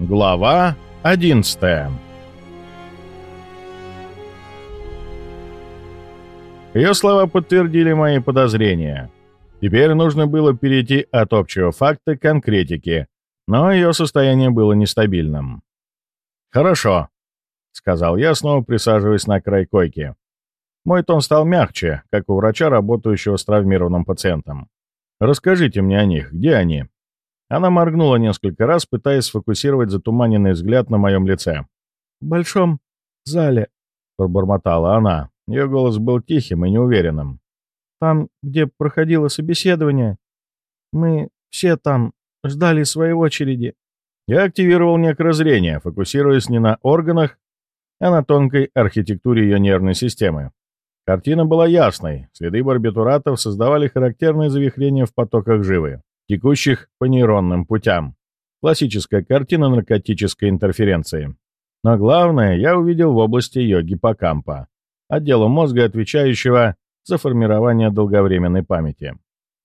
Глава 11 Ее слова подтвердили мои подозрения. Теперь нужно было перейти от общего факта к конкретике, но ее состояние было нестабильным. «Хорошо», — сказал я, снова присаживаясь на край койки. Мой тон стал мягче, как у врача, работающего с травмированным пациентом. «Расскажите мне о них. Где они?» Она моргнула несколько раз, пытаясь сфокусировать затуманенный взгляд на моем лице. «В большом зале», — пробормотала она. Ее голос был тихим и неуверенным. «Там, где проходило собеседование, мы все там ждали своей очереди». Я активировал некрозрение, фокусируясь не на органах, а на тонкой архитектуре ее нервной системы. Картина была ясной, следы барбитуратов создавали характерные завихрения в потоках живы текущих по нейронным путям. Классическая картина наркотической интерференции. Но главное я увидел в области ее гиппокампа, отдела мозга, отвечающего за формирование долговременной памяти.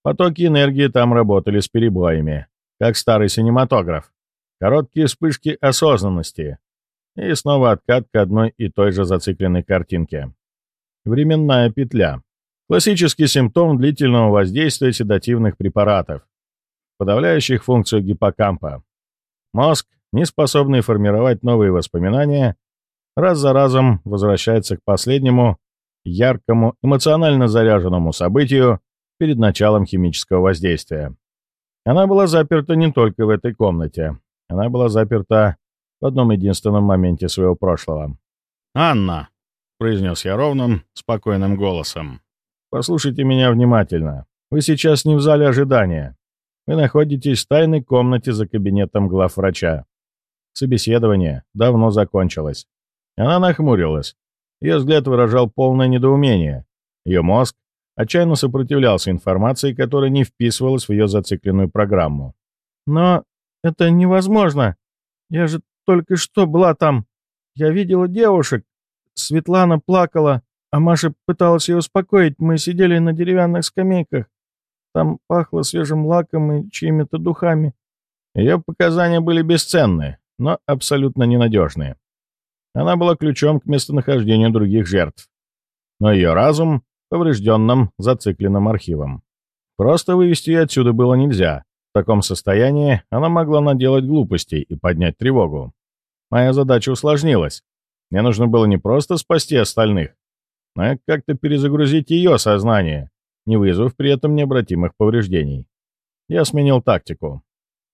Потоки энергии там работали с перебоями, как старый синематограф. Короткие вспышки осознанности. И снова откат к одной и той же зацикленной картинке. Временная петля. Классический симптом длительного воздействия седативных препаратов, подавляющих функцию гиппокампа. Мозг, не способный формировать новые воспоминания, раз за разом возвращается к последнему, яркому, эмоционально заряженному событию перед началом химического воздействия. Она была заперта не только в этой комнате. Она была заперта в одном единственном моменте своего прошлого. «Анна!» — произнес я ровным, спокойным голосом. «Послушайте меня внимательно. Вы сейчас не в зале ожидания. Вы находитесь в тайной комнате за кабинетом главврача. Собеседование давно закончилось. Она нахмурилась. Ее взгляд выражал полное недоумение. Ее мозг отчаянно сопротивлялся информации, которая не вписывалась в ее зацикленную программу. «Но это невозможно. Я же только что была там. Я видела девушек. Светлана плакала, а Маша пыталась ее успокоить. Мы сидели на деревянных скамейках. Там пахло свежим лаком и чьими-то духами. Ее показания были бесценны, но абсолютно ненадежные. Она была ключом к местонахождению других жертв. Но ее разум поврежденным, зацикленным архивом. Просто вывести ее отсюда было нельзя. В таком состоянии она могла наделать глупостей и поднять тревогу. Моя задача усложнилась. Мне нужно было не просто спасти остальных, но как-то перезагрузить ее сознание, не вызвав при этом необратимых повреждений. Я сменил тактику.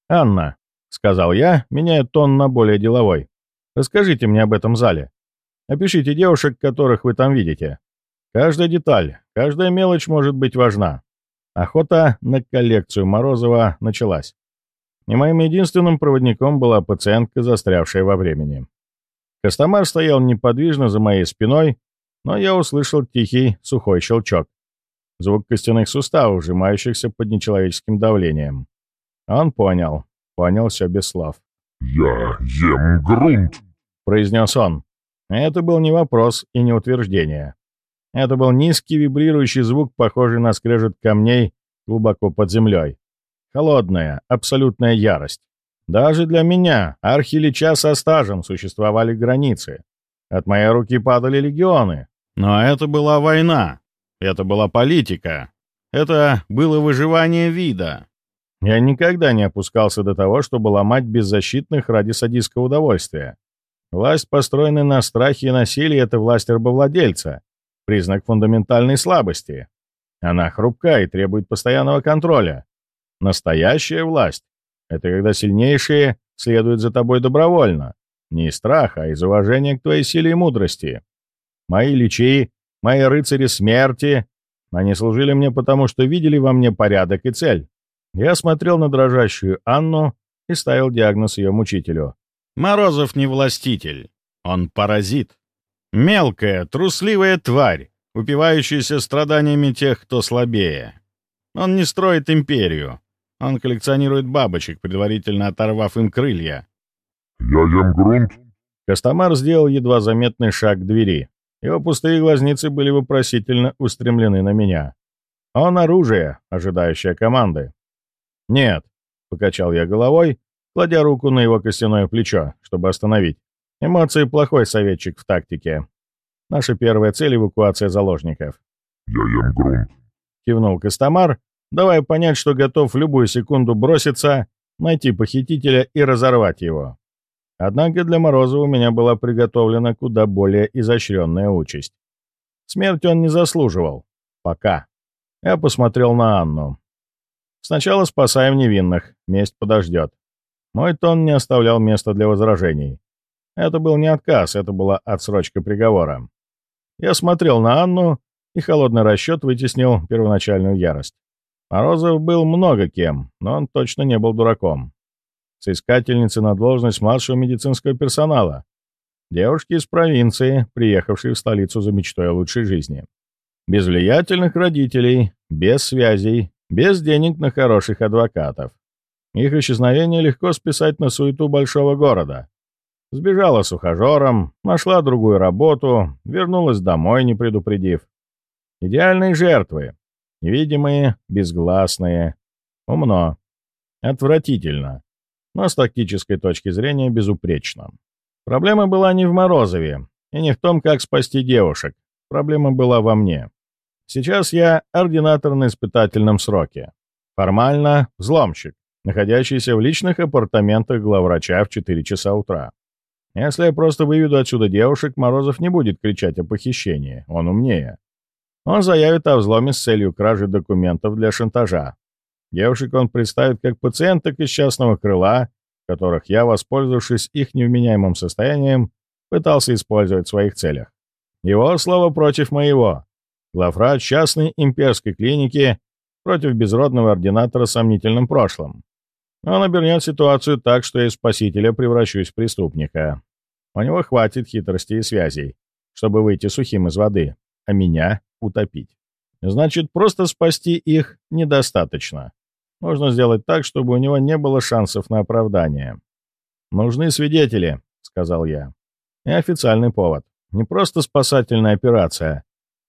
«Анна», — сказал я, меняя тон на более деловой, — «расскажите мне об этом зале. Опишите девушек, которых вы там видите. Каждая деталь, каждая мелочь может быть важна». Охота на коллекцию Морозова началась. И моим единственным проводником была пациентка, застрявшая во времени. Костомар стоял неподвижно за моей спиной, но я услышал тихий, сухой щелчок. Звук костяных суставов, сжимающихся под нечеловеческим давлением. Он понял. Понял все без слов. «Я ем грунт», — произнес он. Это был не вопрос и не утверждение. Это был низкий вибрирующий звук, похожий на скрежет камней глубоко под землей. Холодная, абсолютная ярость. Даже для меня, архилича со стажем, существовали границы. От моей руки падали легионы. Но это была война. Это была политика. Это было выживание вида. Я никогда не опускался до того, чтобы ломать беззащитных ради садистского удовольствия. Власть, построенная на страхе и насилии, — это власть рабовладельца, признак фундаментальной слабости. Она хрупка и требует постоянного контроля. Настоящая власть — это когда сильнейшие следуют за тобой добровольно, не из страха, а из уважения к твоей силе и мудрости. Мои личи Мои рыцари смерти, они служили мне потому, что видели во мне порядок и цель. Я смотрел на дрожащую Анну и ставил диагноз ее мучителю. Морозов не властитель, он паразит. Мелкая, трусливая тварь, упивающаяся страданиями тех, кто слабее. Он не строит империю. Он коллекционирует бабочек, предварительно оторвав им крылья. «Я ем грунт?» Костомар сделал едва заметный шаг к двери. Его пустые глазницы были вопросительно устремлены на меня. Он оружие, ожидающее команды. «Нет», — покачал я головой, кладя руку на его костяное плечо, чтобы остановить. Эмоции — плохой советчик в тактике. Наша первая цель — эвакуация заложников. «Я ем грунт», — кивнул Костомар, давая понять, что готов в любую секунду броситься, найти похитителя и разорвать его. Однако для Морозова у меня была приготовлена куда более изощренная участь. Смерть он не заслуживал. Пока. Я посмотрел на Анну. Сначала спасаем невинных, месть подождет. Мой тон не оставлял места для возражений. Это был не отказ, это была отсрочка приговора. Я смотрел на Анну, и холодный расчет вытеснил первоначальную ярость. Морозов был много кем, но он точно не был дураком. Соискательницы на должность младшего медицинского персонала. Девушки из провинции, приехавшие в столицу за мечтой о лучшей жизни. Без влиятельных родителей, без связей, без денег на хороших адвокатов. Их исчезновение легко списать на суету большого города. Сбежала с ухажером, нашла другую работу, вернулась домой, не предупредив. Идеальные жертвы. Невидимые, безгласные. Умно. Отвратительно. Но с тактической точки зрения безупречно. Проблема была не в Морозове и не в том, как спасти девушек. Проблема была во мне. Сейчас я ординатор на испытательном сроке. Формально взломщик, находящийся в личных апартаментах главврача в 4 часа утра. Если я просто выведу отсюда девушек, Морозов не будет кричать о похищении, он умнее. Он заявит о взломе с целью кражи документов для шантажа. Девушек он представит как пациенток из частного крыла, которых я, воспользовавшись их невменяемым состоянием, пытался использовать в своих целях. Его слово против моего. Главврач частной имперской клиники против безродного ординатора с сомнительным прошлым. Он обернет ситуацию так, что из спасителя превращусь в преступника. У него хватит хитрости и связей, чтобы выйти сухим из воды, а меня утопить. Значит, просто спасти их недостаточно. Нужно сделать так, чтобы у него не было шансов на оправдание. «Нужны свидетели», — сказал я. «И официальный повод. Не просто спасательная операция.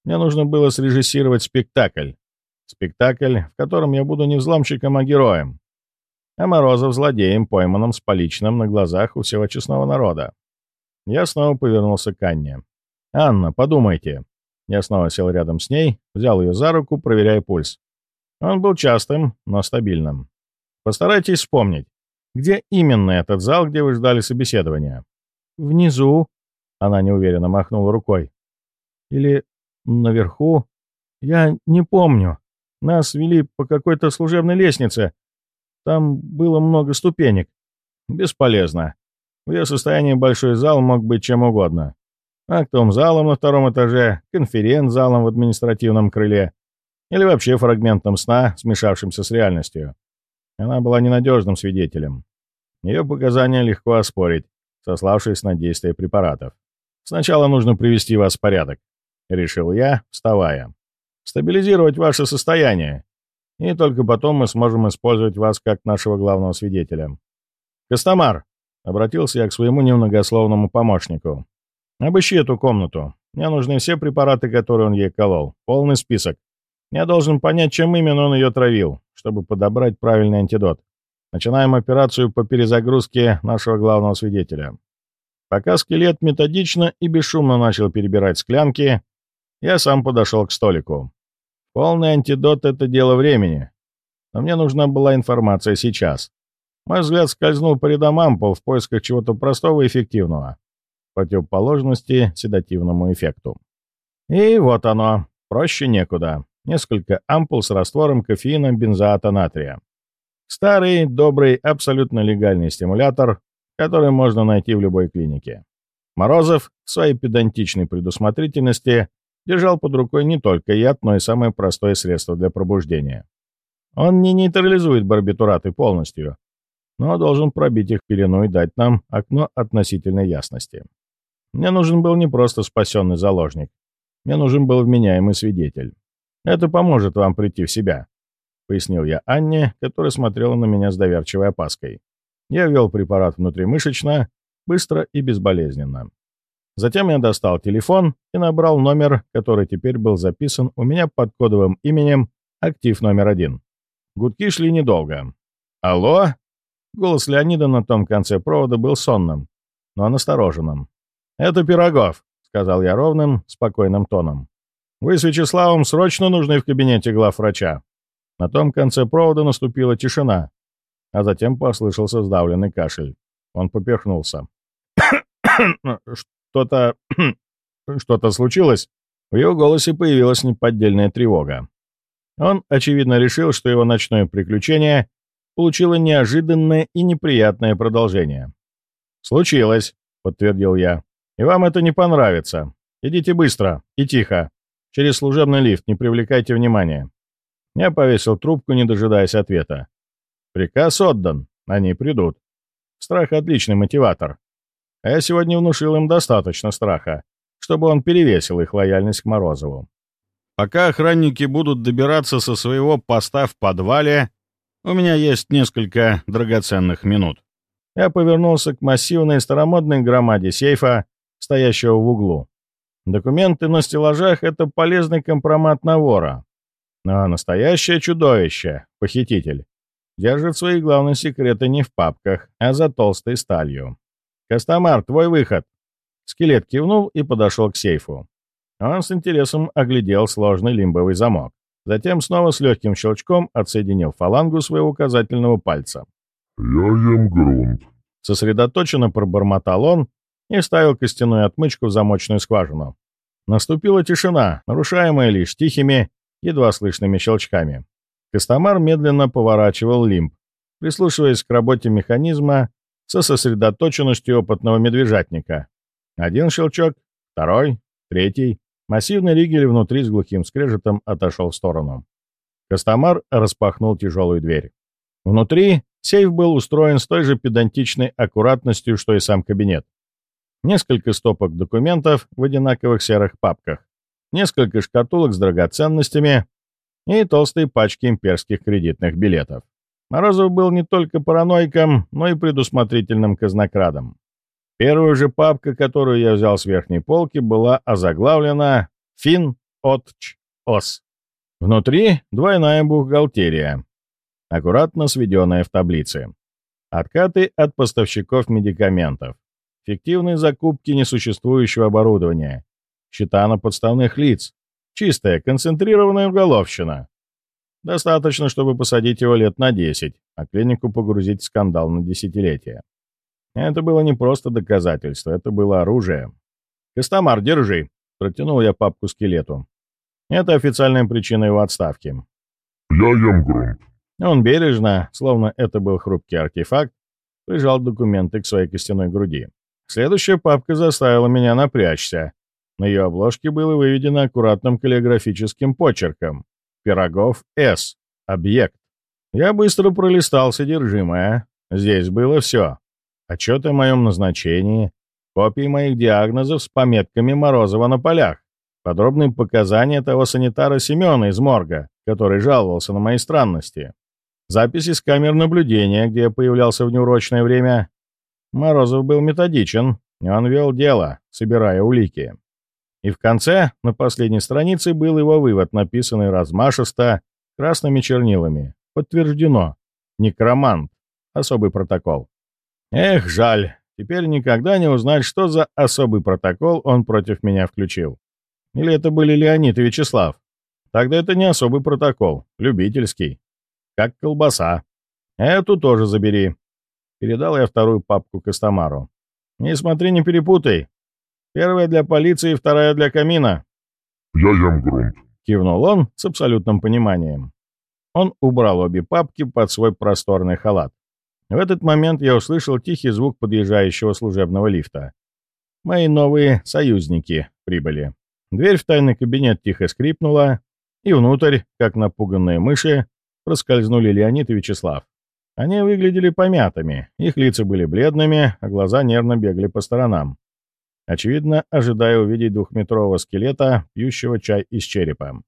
Мне нужно было срежиссировать спектакль. Спектакль, в котором я буду не взломщиком, а героем. А Морозов злодеем, пойманным с поличным на глазах у всего честного народа. Я снова повернулся к Анне. «Анна, подумайте». Я снова сел рядом с ней, взял ее за руку, проверяя пульс. Он был частым, но стабильным. Постарайтесь вспомнить, где именно этот зал, где вы ждали собеседования? Внизу. Она неуверенно махнула рукой. Или наверху. Я не помню. Нас вели по какой-то служебной лестнице. Там было много ступенек. Бесполезно. В ее состоянии большой зал мог быть чем угодно. Актовым залом на втором этаже, конференц-залом в административном крыле, или вообще фрагментом сна, смешавшимся с реальностью. Она была ненадежным свидетелем. Ее показания легко оспорить, сославшись на действие препаратов. «Сначала нужно привести вас в порядок», — решил я, вставая. «Стабилизировать ваше состояние, и только потом мы сможем использовать вас как нашего главного свидетеля». «Костомар», — обратился я к своему немногословному помощнику, — «обыщи эту комнату. Мне нужны все препараты, которые он ей колол. Полный список. Я должен понять, чем именно он ее травил, чтобы подобрать правильный антидот. Начинаем операцию по перезагрузке нашего главного свидетеля. Пока скелет методично и бесшумно начал перебирать склянки, я сам подошел к столику. Полный антидот — это дело времени. Но мне нужна была информация сейчас. Мой взгляд скользнул по рядам ампул в поисках чего-то простого и эффективного. Противоположности седативному эффекту. И вот оно. Проще некуда несколько ампул с раствором кофеина бензоата натрия. Старый, добрый, абсолютно легальный стимулятор, который можно найти в любой клинике. Морозов в своей педантичной предусмотрительности держал под рукой не только яд, но и самое простое средство для пробуждения. Он не нейтрализует барбитураты полностью, но должен пробить их пелену и дать нам окно относительной ясности. Мне нужен был не просто спасенный заложник. Мне нужен был вменяемый свидетель. Это поможет вам прийти в себя», — пояснил я Анне, которая смотрела на меня с доверчивой опаской. Я ввел препарат внутримышечно, быстро и безболезненно. Затем я достал телефон и набрал номер, который теперь был записан у меня под кодовым именем «Актив номер один». Гудки шли недолго. «Алло?» Голос Леонида на том конце провода был сонным, но настороженным. «Это Пирогов», — сказал я ровным, спокойным тоном. «Вы с Вячеславом срочно нужны в кабинете главврача». На том конце провода наступила тишина, а затем послышался сдавленный кашель. Он поперхнулся. «Что-то... что-то случилось?» В его голосе появилась неподдельная тревога. Он, очевидно, решил, что его ночное приключение получило неожиданное и неприятное продолжение. «Случилось», — подтвердил я. «И вам это не понравится. Идите быстро и тихо. Через служебный лифт, не привлекайте внимания». Я повесил трубку, не дожидаясь ответа. «Приказ отдан. Они придут. Страх — отличный мотиватор. А я сегодня внушил им достаточно страха, чтобы он перевесил их лояльность к Морозову. Пока охранники будут добираться со своего поста в подвале, у меня есть несколько драгоценных минут. Я повернулся к массивной старомодной громаде сейфа, стоящего в углу. Документы на стеллажах — это полезный компромат на вора. Но настоящее чудовище, похититель, держит свои главные секреты не в папках, а за толстой сталью. «Костомар, твой выход!» Скелет кивнул и подошел к сейфу. Он с интересом оглядел сложный лимбовый замок. Затем снова с легким щелчком отсоединил фалангу своего указательного пальца. «Я ем грунт», — сосредоточенно пробормотал он и вставил костяную отмычку в замочную скважину. Наступила тишина, нарушаемая лишь тихими, едва слышными щелчками. Костомар медленно поворачивал лимб, прислушиваясь к работе механизма со сосредоточенностью опытного медвежатника. Один щелчок, второй, третий. Массивный ригель внутри с глухим скрежетом отошел в сторону. Костомар распахнул тяжелую дверь. Внутри сейф был устроен с той же педантичной аккуратностью, что и сам кабинет. Несколько стопок документов в одинаковых серых папках, несколько шкатулок с драгоценностями и толстые пачки имперских кредитных билетов. Морозов был не только параноиком, но и предусмотрительным казнокрадом. Первая же папка, которую я взял с верхней полки, была озаглавлена «Фин Отч Ос». Внутри двойная бухгалтерия, аккуратно сведенная в таблице. Откаты от поставщиков медикаментов, фиктивные закупки несуществующего оборудования, счета на подставных лиц, чистая, концентрированная уголовщина. Достаточно, чтобы посадить его лет на 10, а клинику погрузить в скандал на десятилетия. Это было не просто доказательство, это было оружие. «Костомар, держи!» — протянул я папку скелету. Это официальная причина его отставки. «Я ем грунт». Он бережно, словно это был хрупкий артефакт, прижал документы к своей костяной груди. Следующая папка заставила меня напрячься. На ее обложке было выведено аккуратным каллиграфическим почерком. «Пирогов С. Объект». Я быстро пролистал содержимое. Здесь было все отчеты о моем назначении, копии моих диагнозов с пометками Морозова на полях, подробные показания того санитара Семена из морга, который жаловался на мои странности, записи с камер наблюдения, где я появлялся в неурочное время. Морозов был методичен, он вел дело, собирая улики. И в конце, на последней странице, был его вывод, написанный размашисто, красными чернилами. Подтверждено. Некромант. Особый протокол. Эх, жаль. Теперь никогда не узнать, что за особый протокол он против меня включил. Или это были Леонид и Вячеслав. Тогда это не особый протокол, любительский. Как колбаса. Эту тоже забери. Передал я вторую папку Костомару. Не смотри, не перепутай. Первая для полиции, вторая для камина. «Я ем грунт», — кивнул он с абсолютным пониманием. Он убрал обе папки под свой просторный халат. В этот момент я услышал тихий звук подъезжающего служебного лифта. Мои новые союзники прибыли. Дверь в тайный кабинет тихо скрипнула, и внутрь, как напуганные мыши, проскользнули Леонид и Вячеслав. Они выглядели помятыми, их лица были бледными, а глаза нервно бегали по сторонам. Очевидно, ожидая увидеть двухметрового скелета, пьющего чай из черепа.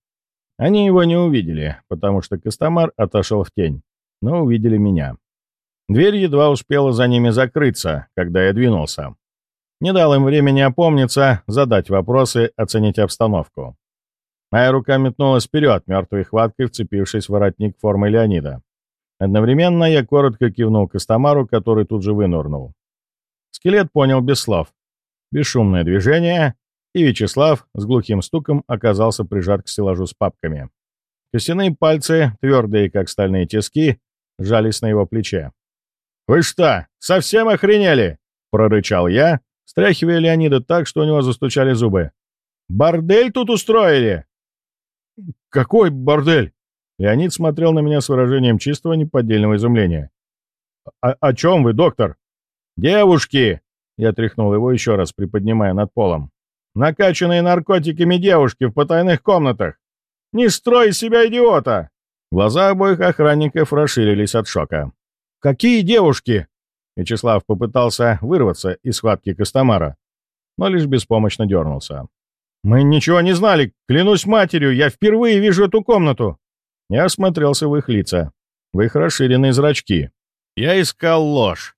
Они его не увидели, потому что Костомар отошел в тень, но увидели меня. Дверь едва успела за ними закрыться, когда я двинулся. Не дал им времени опомниться, задать вопросы, оценить обстановку. Моя рука метнулась вперед, мертвой хваткой вцепившись в воротник формы Леонида. Одновременно я коротко кивнул Костомару, который тут же вынурнул. Скелет понял без слов. Бесшумное движение, и Вячеслав с глухим стуком оказался прижат к стеллажу с папками. Костяные пальцы, твердые как стальные тиски, жались на его плече. «Вы что, совсем охренели?» — прорычал я, стряхивая Леонида так, что у него застучали зубы. «Бордель тут устроили!» «Какой бордель?» Леонид смотрел на меня с выражением чистого неподдельного изумления. «О, «О чем вы, доктор?» «Девушки!» Я тряхнул его еще раз, приподнимая над полом. «Накачанные наркотиками девушки в потайных комнатах! Не строй себя идиота!» Глаза обоих охранников расширились от шока. «Какие девушки?» Вячеслав попытался вырваться из схватки Костомара, но лишь беспомощно дернулся. «Мы ничего не знали! Клянусь матерью, я впервые вижу эту комнату!» Я осмотрелся в их лица, в их расширенные зрачки. Я искал ложь,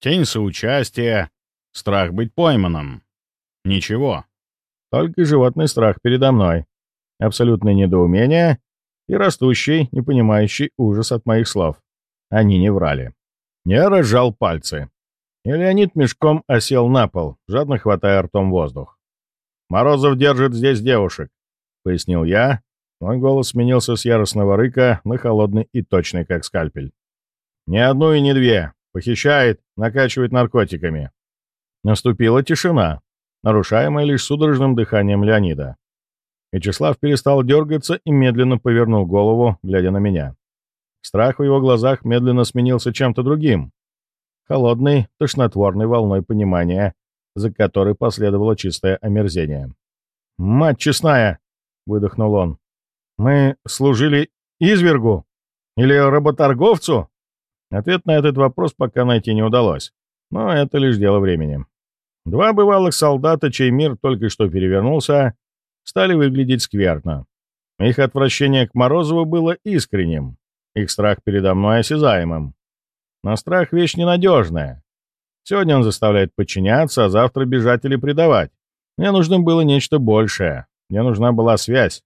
тень соучастия, страх быть пойманным. Ничего. Только животный страх передо мной, абсолютное недоумение и растущий, непонимающий ужас от моих слов. Они не врали. Я разжал пальцы. И Леонид мешком осел на пол, жадно хватая ртом воздух. «Морозов держит здесь девушек», — пояснил я. Мой голос сменился с яростного рыка на холодный и точный, как скальпель. «Ни одну и ни две. Похищает, накачивает наркотиками». Наступила тишина, нарушаемая лишь судорожным дыханием Леонида. Вячеслав перестал дергаться и медленно повернул голову, глядя на меня. Страх в его глазах медленно сменился чем-то другим. Холодной, тошнотворной волной понимания, за которой последовало чистое омерзение. «Мать честная!» — выдохнул он. «Мы служили извергу? Или работорговцу?» Ответ на этот вопрос пока найти не удалось, но это лишь дело времени. Два бывалых солдата, чей мир только что перевернулся, стали выглядеть скверно. Их отвращение к Морозову было искренним. Их страх передо мной осязаемым. Но страх — вещь ненадежная. Сегодня он заставляет подчиняться, а завтра бежать или предавать. Мне нужно было нечто большее. Мне нужна была связь.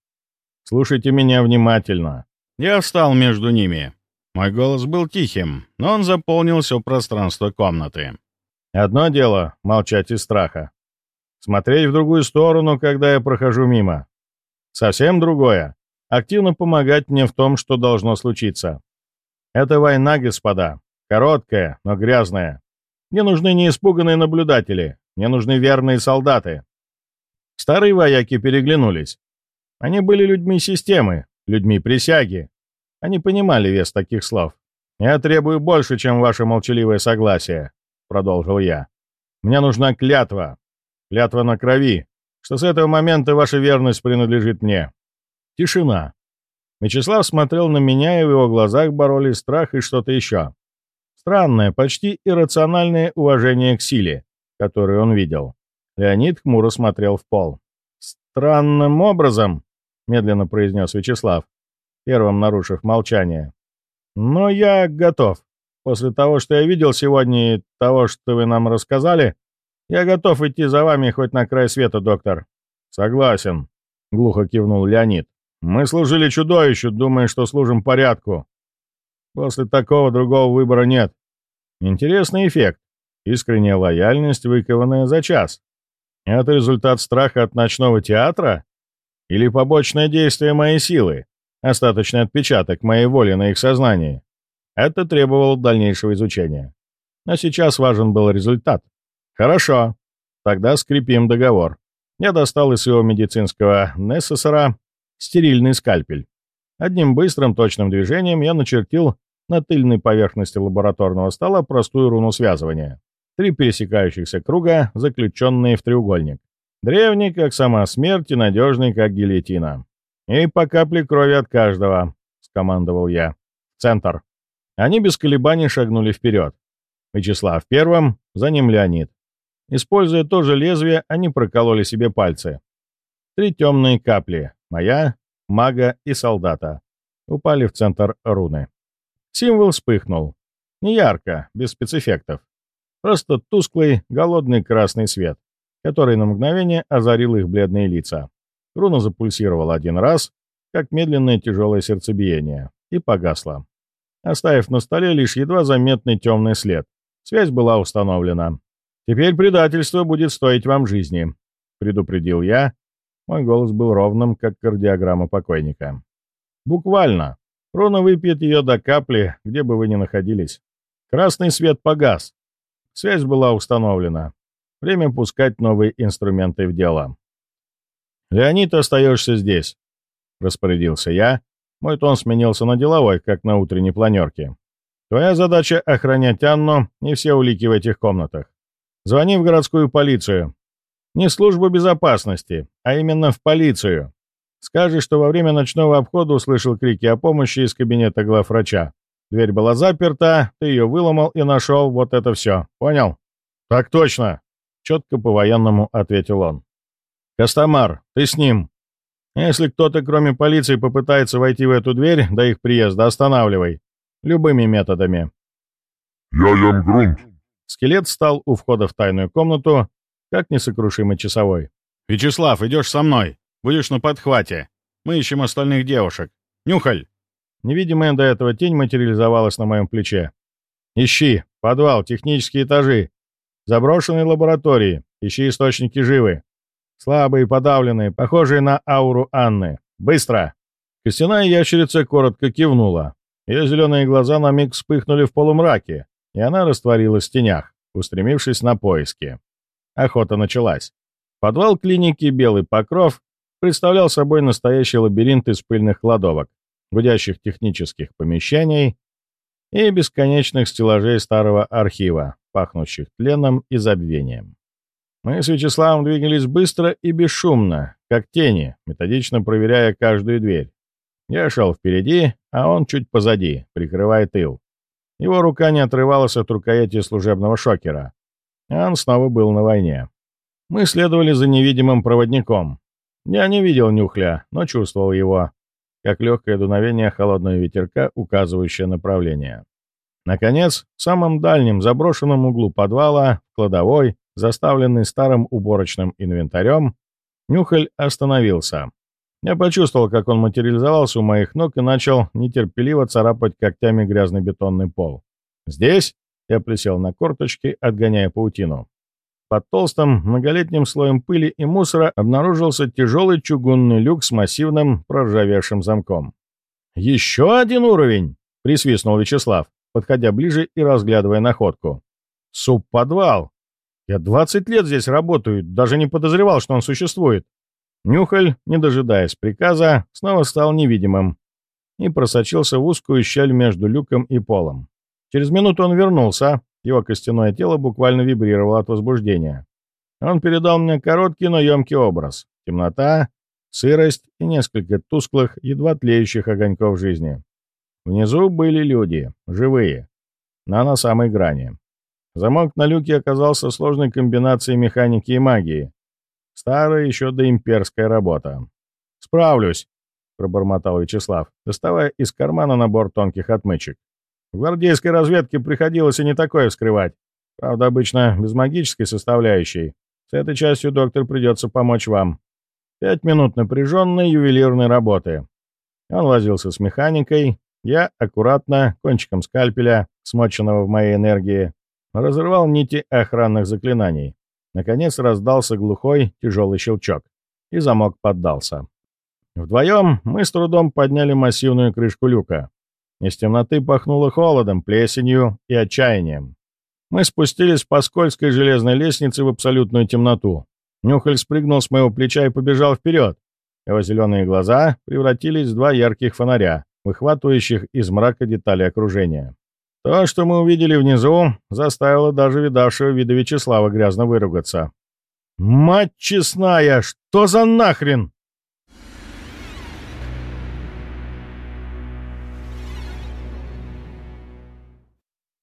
Слушайте меня внимательно. Я встал между ними. Мой голос был тихим, но он заполнил все пространство комнаты. Одно дело — молчать из страха. Смотреть в другую сторону, когда я прохожу мимо. Совсем другое активно помогать мне в том, что должно случиться. Это война, господа. Короткая, но грязная. Мне нужны не испуганные наблюдатели. Мне нужны верные солдаты. Старые вояки переглянулись. Они были людьми системы, людьми присяги. Они понимали вес таких слов. «Я требую больше, чем ваше молчаливое согласие», — продолжил я. «Мне нужна клятва. Клятва на крови, что с этого момента ваша верность принадлежит мне. Тишина. Вячеслав смотрел на меня, и в его глазах боролись страх и что-то еще. Странное, почти иррациональное уважение к силе, которую он видел. Леонид хмуро смотрел в пол. «Странным образом», — медленно произнес Вячеслав, первым нарушив молчание. «Но я готов. После того, что я видел сегодня и того, что вы нам рассказали, я готов идти за вами хоть на край света, доктор». «Согласен», — глухо кивнул Леонид. Мы служили чудовищу, думая, что служим порядку. После такого другого выбора нет. Интересный эффект. Искренняя лояльность, выкованная за час. Это результат страха от ночного театра? Или побочное действие моей силы? Остаточный отпечаток моей воли на их сознании? Это требовало дальнейшего изучения. Но сейчас важен был результат. Хорошо. Тогда скрепим договор. Я достал из своего медицинского Нессесора стерильный скальпель. Одним быстрым точным движением я начертил на тыльной поверхности лабораторного стола простую руну связывания. Три пересекающихся круга, заключенные в треугольник. Древний, как сама смерть, и надежный, как гильотина. «И по капле крови от каждого», — скомандовал я. «Центр». Они без колебаний шагнули вперед. Вячеслав первым, за ним Леонид. Используя то же лезвие, они прокололи себе пальцы. Три темные капли, моя, мага и солдата, упали в центр руны. Символ вспыхнул. Не ярко, без спецэффектов. Просто тусклый, голодный красный свет, который на мгновение озарил их бледные лица. Руна запульсировала один раз, как медленное тяжелое сердцебиение, и погасла. оставив на столе лишь едва заметный темный след. Связь была установлена. «Теперь предательство будет стоить вам жизни», — предупредил я. Мой голос был ровным, как кардиограмма покойника. «Буквально. Руна выпьет ее до капли, где бы вы ни находились. Красный свет погас. Связь была установлена. Время пускать новые инструменты в дело. «Леонид, остаешься здесь», — распорядился я. Мой тон сменился на деловой, как на утренней планерке. «Твоя задача — охранять Анну и все улики в этих комнатах. Звони в городскую полицию. Не службу безопасности, а именно в полицию. Скажи, что во время ночного обхода услышал крики о помощи из кабинета главврача. Дверь была заперта, ты ее выломал и нашел вот это все. Понял? Так точно, четко по-военному ответил он. Костомар, ты с ним. Если кто-то, кроме полиции, попытается войти в эту дверь до их приезда, останавливай. Любыми методами. Я ем грунт. Скелет встал у входа в тайную комнату, как несокрушимый часовой. «Вячеслав, идешь со мной. Будешь на подхвате. Мы ищем остальных девушек. Нюхаль!» Невидимая до этого тень материализовалась на моем плече. «Ищи! Подвал, технические этажи, заброшенные лаборатории. Ищи источники живы. Слабые, подавленные, похожие на ауру Анны. Быстро!» Костяная ящерица коротко кивнула. Ее зеленые глаза на миг вспыхнули в полумраке, и она растворилась в тенях, устремившись на поиски. Охота началась. Подвал клиники «Белый покров» представлял собой настоящий лабиринт из пыльных кладовок, гудящих технических помещений и бесконечных стеллажей старого архива, пахнущих тленом и забвением. Мы с Вячеславом двигались быстро и бесшумно, как тени, методично проверяя каждую дверь. Я шел впереди, а он чуть позади, прикрывая тыл. Его рука не отрывалась от рукояти служебного шокера. Он снова был на войне. Мы следовали за невидимым проводником. Я не видел нюхля, но чувствовал его, как легкое дуновение холодного ветерка, указывающее направление. Наконец, в самом дальнем заброшенном углу подвала, кладовой, заставленный старым уборочным инвентарем, Нюхаль остановился. Я почувствовал, как он материализовался у моих ног и начал нетерпеливо царапать когтями грязный бетонный пол. «Здесь?» — я присел на корточки, отгоняя паутину. Под толстым многолетним слоем пыли и мусора обнаружился тяжелый чугунный люк с массивным проржавевшим замком. «Еще один уровень!» — присвистнул Вячеслав, подходя ближе и разглядывая находку. «Субподвал! Я 20 лет здесь работаю, даже не подозревал, что он существует». Нюхаль, не дожидаясь приказа, снова стал невидимым и просочился в узкую щель между люком и полом. Через минуту он вернулся, его костяное тело буквально вибрировало от возбуждения. Он передал мне короткий, но емкий образ. Темнота, сырость и несколько тусклых, едва тлеющих огоньков жизни. Внизу были люди, живые, но на самой грани. Замок на люке оказался сложной комбинацией механики и магии. Старая еще доимперская работа. «Справлюсь», — пробормотал Вячеслав, доставая из кармана набор тонких отмычек. В гвардейской разведке приходилось и не такое вскрывать. Правда, обычно без магической составляющей. С этой частью, доктор, придется помочь вам. Пять минут напряженной ювелирной работы. Он возился с механикой. Я аккуратно, кончиком скальпеля, смоченного в моей энергии, разрывал нити охранных заклинаний. Наконец раздался глухой, тяжелый щелчок, и замок поддался. Вдвоем мы с трудом подняли массивную крышку люка. Из темноты пахнуло холодом, плесенью и отчаянием. Мы спустились по скользкой железной лестнице в абсолютную темноту. Нюхаль спрыгнул с моего плеча и побежал вперед. Его зеленые глаза превратились в два ярких фонаря, выхватывающих из мрака детали окружения. То, что мы увидели внизу, заставило даже видавшего вида Вячеслава грязно выругаться. «Мать честная, что за нахрен?»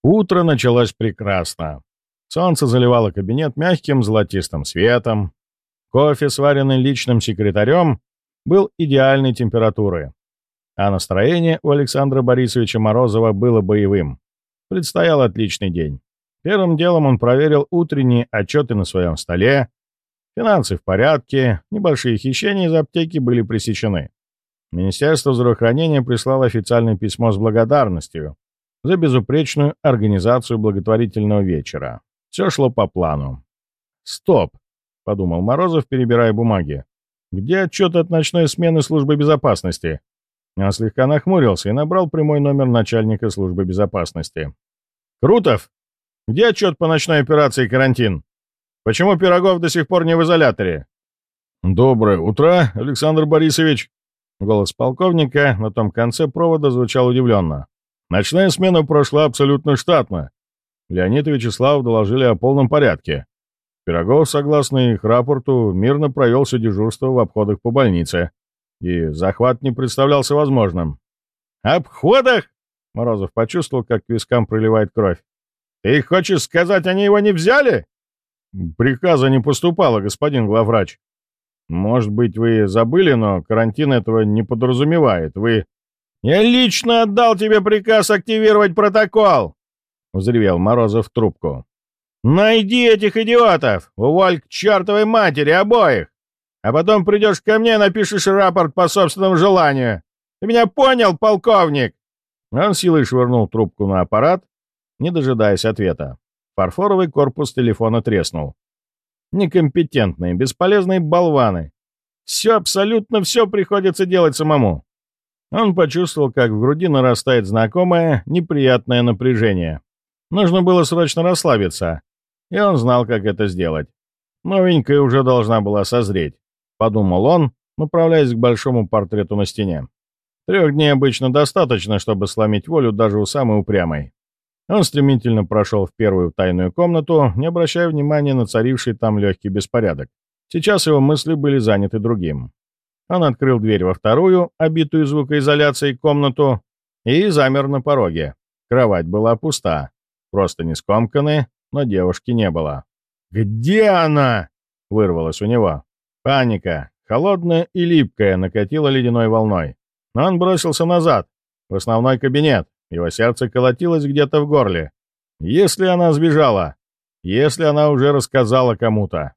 Утро началось прекрасно. Солнце заливало кабинет мягким золотистым светом. Кофе, сваренный личным секретарем, был идеальной температуры. А настроение у Александра Борисовича Морозова было боевым. Предстоял отличный день. Первым делом он проверил утренние отчеты на своем столе. Финансы в порядке, небольшие хищения из аптеки были пресечены. Министерство здравоохранения прислало официальное письмо с благодарностью за безупречную организацию благотворительного вечера. Все шло по плану. «Стоп!» — подумал Морозов, перебирая бумаги. «Где отчет от ночной смены службы безопасности?» Он слегка нахмурился и набрал прямой номер начальника службы безопасности. «Крутов! Где отчет по ночной операции «Карантин»? Почему Пирогов до сих пор не в изоляторе?» «Доброе утро, Александр Борисович!» Голос полковника на том конце провода звучал удивленно. «Ночная смена прошла абсолютно штатно. Леонид и Вячеслав доложили о полном порядке. Пирогов, согласно их рапорту, мирно провел все дежурство в обходах по больнице, и захват не представлялся возможным. «Обходах?» — Морозов почувствовал, как к вискам проливает кровь. «Ты хочешь сказать, они его не взяли?» «Приказа не поступало, господин главврач. Может быть, вы забыли, но карантин этого не подразумевает. Вы...» «Я лично отдал тебе приказ активировать протокол!» — взревел Морозов в трубку. «Найди этих идиотов! Уволь к чертовой матери обоих! А потом придешь ко мне и напишешь рапорт по собственному желанию! Ты меня понял, полковник?» Он силой швырнул трубку на аппарат, не дожидаясь ответа. Фарфоровый корпус телефона треснул. Некомпетентные, бесполезные болваны. Все, абсолютно все приходится делать самому. Он почувствовал, как в груди нарастает знакомое, неприятное напряжение. Нужно было срочно расслабиться, и он знал, как это сделать. Новенькая уже должна была созреть, подумал он, направляясь к большому портрету на стене. Трех дней обычно достаточно, чтобы сломить волю даже у самой упрямой. Он стремительно прошел в первую тайную комнату, не обращая внимания на царивший там легкий беспорядок. Сейчас его мысли были заняты другим. Он открыл дверь во вторую, обитую звукоизоляцией комнату, и замер на пороге. Кровать была пуста, просто не скомканы, но девушки не было. «Где она?» — вырвалось у него. Паника, холодная и липкая, накатила ледяной волной. Но он бросился назад, в основной кабинет. Его сердце колотилось где-то в горле. Если она сбежала, если она уже рассказала кому-то,